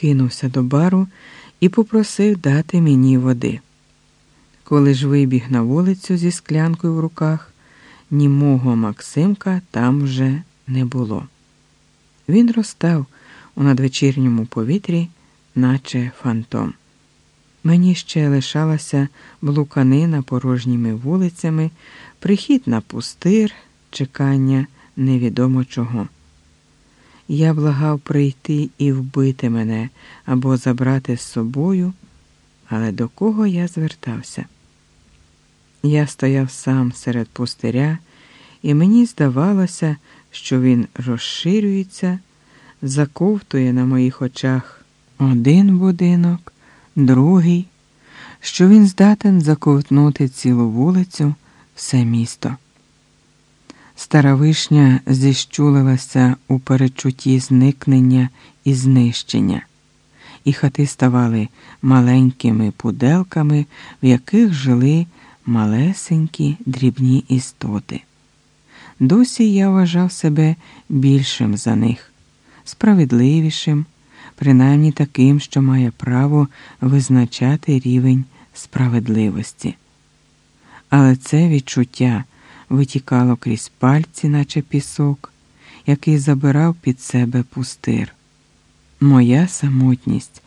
кинувся до бару і попросив дати мені води. Коли ж вибіг на вулицю зі склянкою в руках, німого Максимка там вже не було. Він розстав у надвечірньому повітрі, наче фантом. Мені ще лишалася блуканина порожніми вулицями, прихід на пустир, чекання невідомо чого. Я благав прийти і вбити мене або забрати з собою, але до кого я звертався? Я стояв сам серед пустиря, і мені здавалося, що він розширюється, заковтує на моїх очах один будинок, другий, що він здатен заковтнути цілу вулицю, все місто. Стара вишня зіщулилася у перечутті зникнення і знищення, і хати ставали маленькими пуделками, в яких жили малесенькі дрібні істоти. Досі я вважав себе більшим за них, справедливішим, принаймні таким, що має право визначати рівень справедливості. Але це відчуття витікало крізь пальці, наче пісок, який забирав під себе пустир. Моя самотність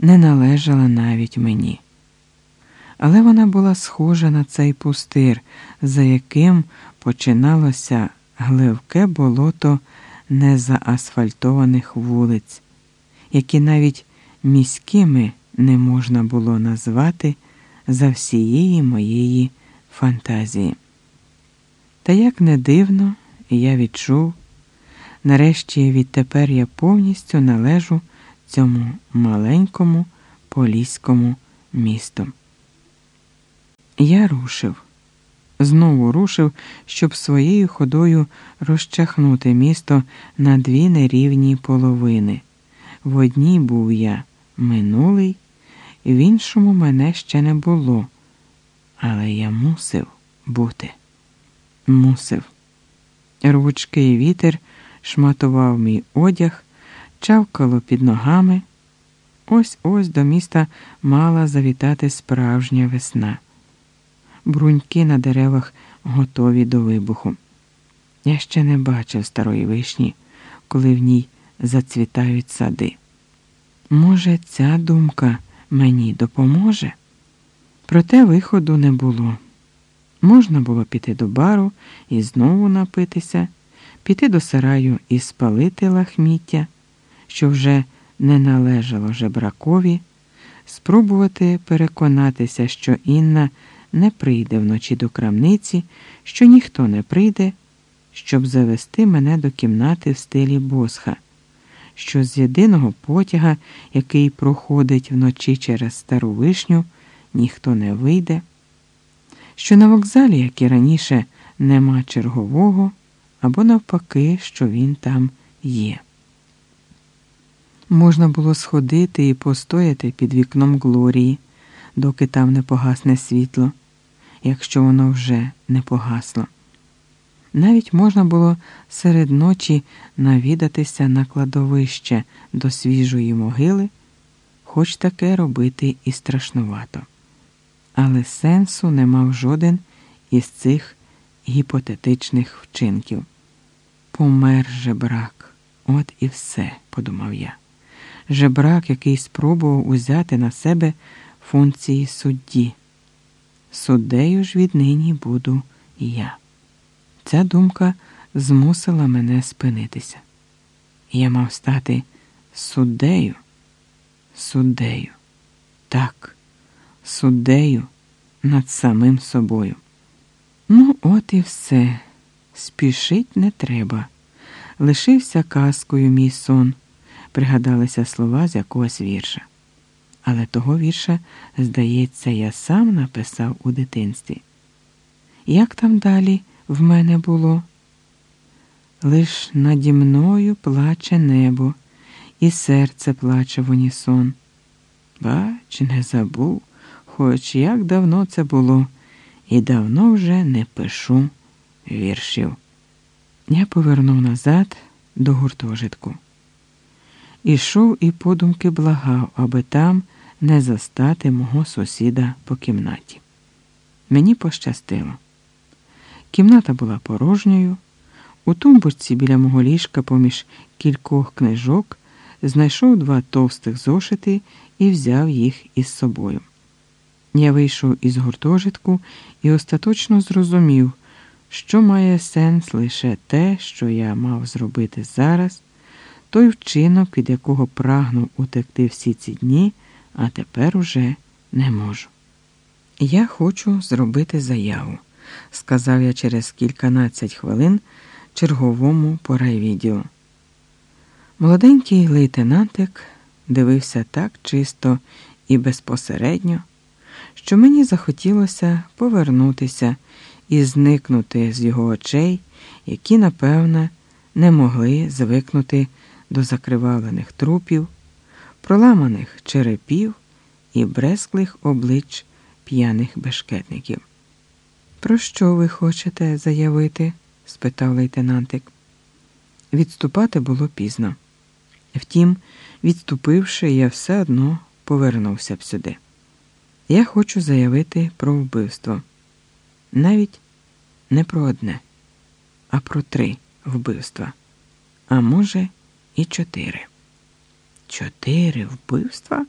не належала навіть мені. Але вона була схожа на цей пустир, за яким починалося гливке болото незаасфальтованих вулиць, які навіть міськими не можна було назвати за всієї моєї фантазії. Та як не дивно, я відчув, нарешті відтепер я повністю належу цьому маленькому поліському місту. Я рушив, знову рушив, щоб своєю ходою розчахнути місто на дві нерівні половини. В одній був я минулий, в іншому мене ще не було, але я мусив бути. Мусив. Рвучкий вітер шматував мій одяг, чавкало під ногами. Ось ось до міста мала завітати справжня весна. Бруньки на деревах готові до вибуху. Я ще не бачив старої вишні, коли в ній зацвітають сади. Може, ця думка мені допоможе? Проте виходу не було. Можна було піти до бару і знову напитися, піти до сараю і спалити лахміття, що вже не належало жебракові, спробувати переконатися, що Інна не прийде вночі до крамниці, що ніхто не прийде, щоб завести мене до кімнати в стилі босха, що з єдиного потяга, який проходить вночі через стару вишню, ніхто не вийде що на вокзалі, як і раніше, нема чергового, або навпаки, що він там є. Можна було сходити і постояти під вікном Глорії, доки там не погасне світло, якщо воно вже не погасло. Навіть можна було серед ночі навідатися на кладовище до свіжої могили, хоч таке робити і страшнувато але сенсу не мав жоден із цих гіпотетичних вчинків. Помер жебрак, от і все, подумав я. Жебрак, який спробував узяти на себе функції судді. Суддею ж віднині буду я. Ця думка змусила мене спинитися. Я мав стати суддею, суддею. Так суддею над самим собою. Ну, от і все. Спішить не треба. Лишився казкою мій сон, пригадалися слова з якогось вірша. Але того вірша, здається, я сам написав у дитинстві. Як там далі в мене було? Лиш наді мною плаче небо, і серце плаче в унісон. Бач, не забув хоч як давно це було, і давно вже не пишу віршів. Я повернув назад до гуртожитку. ішов і подумки благав, аби там не застати мого сусіда по кімнаті. Мені пощастило. Кімната була порожньою. У тумбурці біля мого ліжка, поміж кількох книжок, знайшов два товстих зошити і взяв їх із собою. Я вийшов із гуртожитку і остаточно зрозумів, що має сенс лише те, що я мав зробити зараз, той вчинок, від якого прагнув утекти всі ці дні, а тепер уже не можу. Я хочу зробити заяву, сказав я через кільканадцять хвилин черговому по. Молоденький лейтенантик дивився так чисто і безпосередньо, що мені захотілося повернутися і зникнути з його очей, які, напевне, не могли звикнути до закривавлених трупів, проламаних черепів і бресклих облич п'яних бешкетників. Про що ви хочете заявити? спитав лейтенантик. Відступати було пізно. Втім, відступивши, я все одно повернувся б сюди. Я хочу заявити про вбивство. Навіть не про одне, а про три вбивства. А може, і чотири. Чотири вбивства?